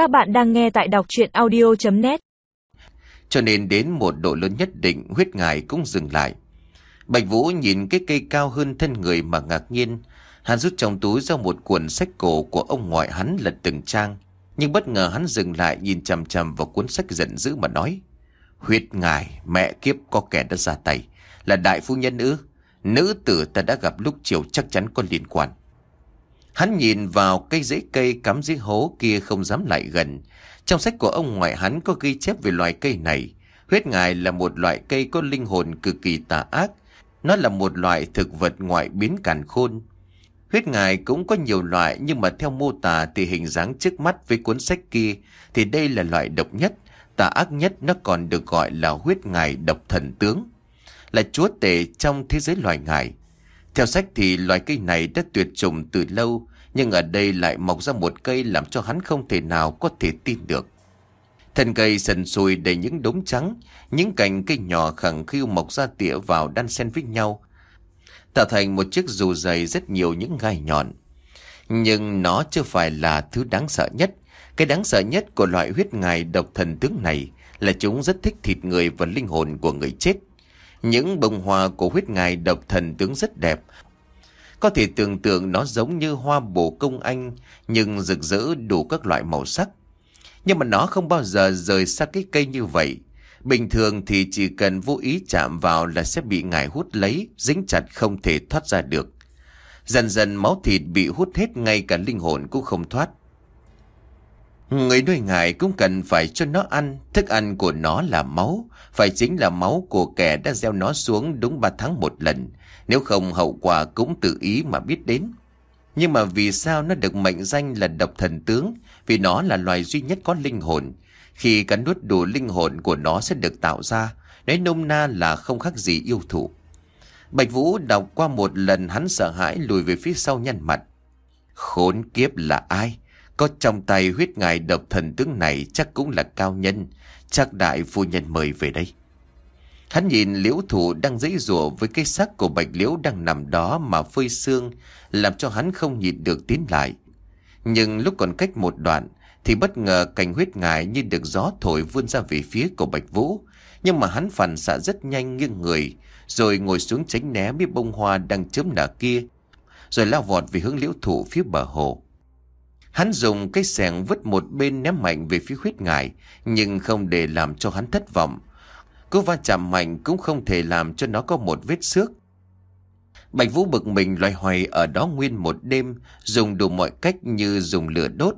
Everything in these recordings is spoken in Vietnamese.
Các bạn đang nghe tại đọc chuyện audio.net Cho nên đến một độ lớn nhất định huyết ngài cũng dừng lại. Bạch Vũ nhìn cái cây cao hơn thân người mà ngạc nhiên. Hắn rút trong túi ra một cuốn sách cổ của ông ngoại hắn lật từng trang. Nhưng bất ngờ hắn dừng lại nhìn chằm chằm vào cuốn sách giận dữ mà nói. Huyết ngài, mẹ kiếp có kẻ đã ra tay. Là đại phu nhân ư? Nữ tử ta đã gặp lúc chiều chắc chắn có liên quan. Hắn nhìn vào cây rễ cây cắm dưới hố kia không dám lại gần. Trong sách của ông ngoại hắn có ghi chép về loài cây này. Huyết ngài là một loại cây có linh hồn cực kỳ tà ác. Nó là một loại thực vật ngoại biến càn khôn. Huyết ngài cũng có nhiều loại nhưng mà theo mô tả thì hình dáng trước mắt với cuốn sách kia thì đây là loại độc nhất, tà ác nhất nó còn được gọi là huyết ngài độc thần tướng. Là chúa tể trong thế giới loài ngài. Theo sách thì loài cây này đã tuyệt chủng từ lâu, nhưng ở đây lại mọc ra một cây làm cho hắn không thể nào có thể tin được. Thân cây sần sùi đầy những đống trắng, những cành cây nhỏ khẳng khiu mọc ra tỉa vào đan xen với nhau, tạo thành một chiếc dù dày rất nhiều những gai nhọn. Nhưng nó chưa phải là thứ đáng sợ nhất. Cái đáng sợ nhất của loại huyết ngài độc thần tướng này là chúng rất thích thịt người và linh hồn của người chết. Những bông hoa của huyết ngài độc thần tướng rất đẹp. Có thể tưởng tượng nó giống như hoa bổ công anh, nhưng rực rỡ đủ các loại màu sắc. Nhưng mà nó không bao giờ rời xa cái cây như vậy. Bình thường thì chỉ cần vô ý chạm vào là sẽ bị ngài hút lấy, dính chặt không thể thoát ra được. Dần dần máu thịt bị hút hết ngay cả linh hồn cũng không thoát. Người nuôi ngài cũng cần phải cho nó ăn, thức ăn của nó là máu, phải chính là máu của kẻ đã gieo nó xuống đúng 3 tháng một lần, nếu không hậu quả cũng tự ý mà biết đến. Nhưng mà vì sao nó được mệnh danh là độc thần tướng? Vì nó là loài duy nhất có linh hồn. Khi cắn nuốt đủ linh hồn của nó sẽ được tạo ra, nói nôm na là không khác gì yêu thụ. Bạch Vũ đọc qua một lần hắn sợ hãi lùi về phía sau nhăn mặt. Khốn kiếp là ai? Có trong tay huyết ngài độc thần tướng này chắc cũng là cao nhân, chắc đại phu nhân mời về đây. Hắn nhìn liễu thủ đang dãy rủa với cái xác của bạch liễu đang nằm đó mà phơi xương, làm cho hắn không nhịn được tiến lại. Nhưng lúc còn cách một đoạn, thì bất ngờ cành huyết ngài như được gió thổi vươn ra về phía của bạch vũ. Nhưng mà hắn phản xạ rất nhanh nghiêng người, rồi ngồi xuống tránh né miếng bông hoa đang chớm nở kia, rồi lao vọt về hướng liễu thủ phía bờ hồ. Hắn dùng cái sẻng vứt một bên ném mạnh về phía huyết ngài, nhưng không để làm cho hắn thất vọng. Cứ va chạm mạnh cũng không thể làm cho nó có một vết xước. Bạch Vũ bực mình loay hoay ở đó nguyên một đêm, dùng đủ mọi cách như dùng lửa đốt,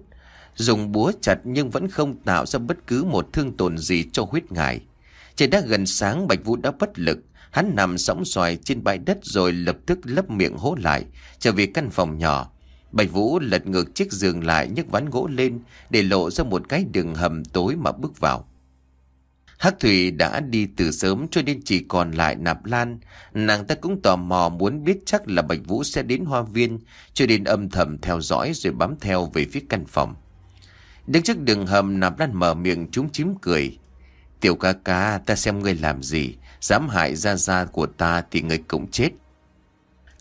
dùng búa chặt nhưng vẫn không tạo ra bất cứ một thương tổn gì cho huyết ngài. Trời đã gần sáng Bạch Vũ đã bất lực, hắn nằm sóng xoài trên bãi đất rồi lập tức lấp miệng hố lại, trở về căn phòng nhỏ. Bạch Vũ lật ngược chiếc giường lại nhấc ván gỗ lên để lộ ra một cái đường hầm tối mà bước vào. Hắc Thủy đã đi từ sớm cho nên chỉ còn lại Nạp Lan. Nàng ta cũng tò mò muốn biết chắc là Bạch Vũ sẽ đến hoa viên cho nên âm thầm theo dõi rồi bám theo về phía căn phòng. Đứng trước đường hầm Nạp Lan mở miệng trúng chím cười. Tiểu ca ca ta xem ngươi làm gì, dám hại ra ra của ta thì ngươi cũng chết.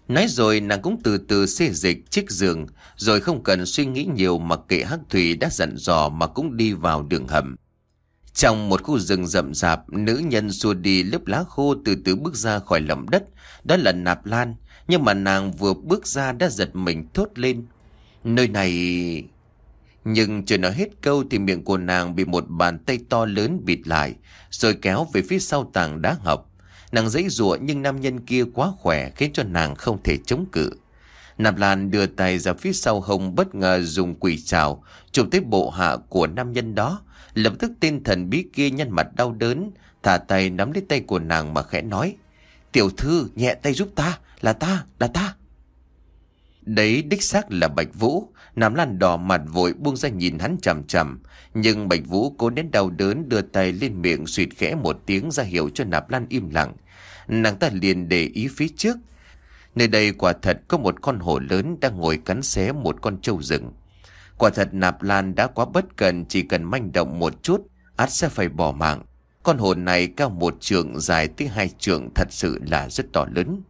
Nói rồi nàng cũng từ từ xê dịch chiếc giường, Rồi không cần suy nghĩ nhiều mà kệ Hắc Thủy đã dặn dò mà cũng đi vào đường hầm. Trong một khu rừng rậm rạp, Nữ nhân xua đi lớp lá khô từ từ bước ra khỏi lòng đất. Đó là nạp lan, Nhưng mà nàng vừa bước ra đã giật mình thốt lên. Nơi này... Nhưng chưa nói hết câu thì miệng của nàng bị một bàn tay to lớn bịt lại, Rồi kéo về phía sau tảng đá ngọc. Nàng dãy rụa nhưng nam nhân kia quá khỏe khiến cho nàng không thể chống cự. Nạp Lan đưa tay ra phía sau hông bất ngờ dùng quỷ trào chụp tới bộ hạ của nam nhân đó. Lập tức tên thần bí kia nhân mặt đau đớn, thả tay nắm lấy tay của nàng mà khẽ nói. Tiểu thư nhẹ tay giúp ta, là ta, là ta. Đấy đích xác là Bạch Vũ, Nam Lan đỏ mặt vội buông ra nhìn hắn chằm chằm. Nhưng Bạch Vũ cố nén đau đớn đưa tay lên miệng suyệt khẽ một tiếng ra hiệu cho Nạp Lan im lặng. Nàng ta liền để ý phía trước. Nơi đây quả thật có một con hổ lớn đang ngồi cắn xé một con trâu rừng. Quả thật Nạp Lan đã quá bất cần chỉ cần manh động một chút, át sẽ phải bỏ mạng. Con hồn này cao một trượng dài tới hai trượng thật sự là rất to lớn.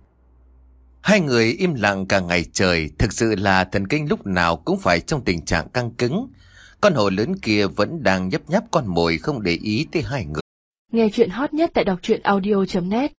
Hai người im lặng cả ngày trời, thực sự là thần kinh lúc nào cũng phải trong tình trạng căng cứng. Con hổ lớn kia vẫn đang nhấp nháp con mồi không để ý tới hai người. Nghe chuyện hot nhất tại đọc truyện audio.net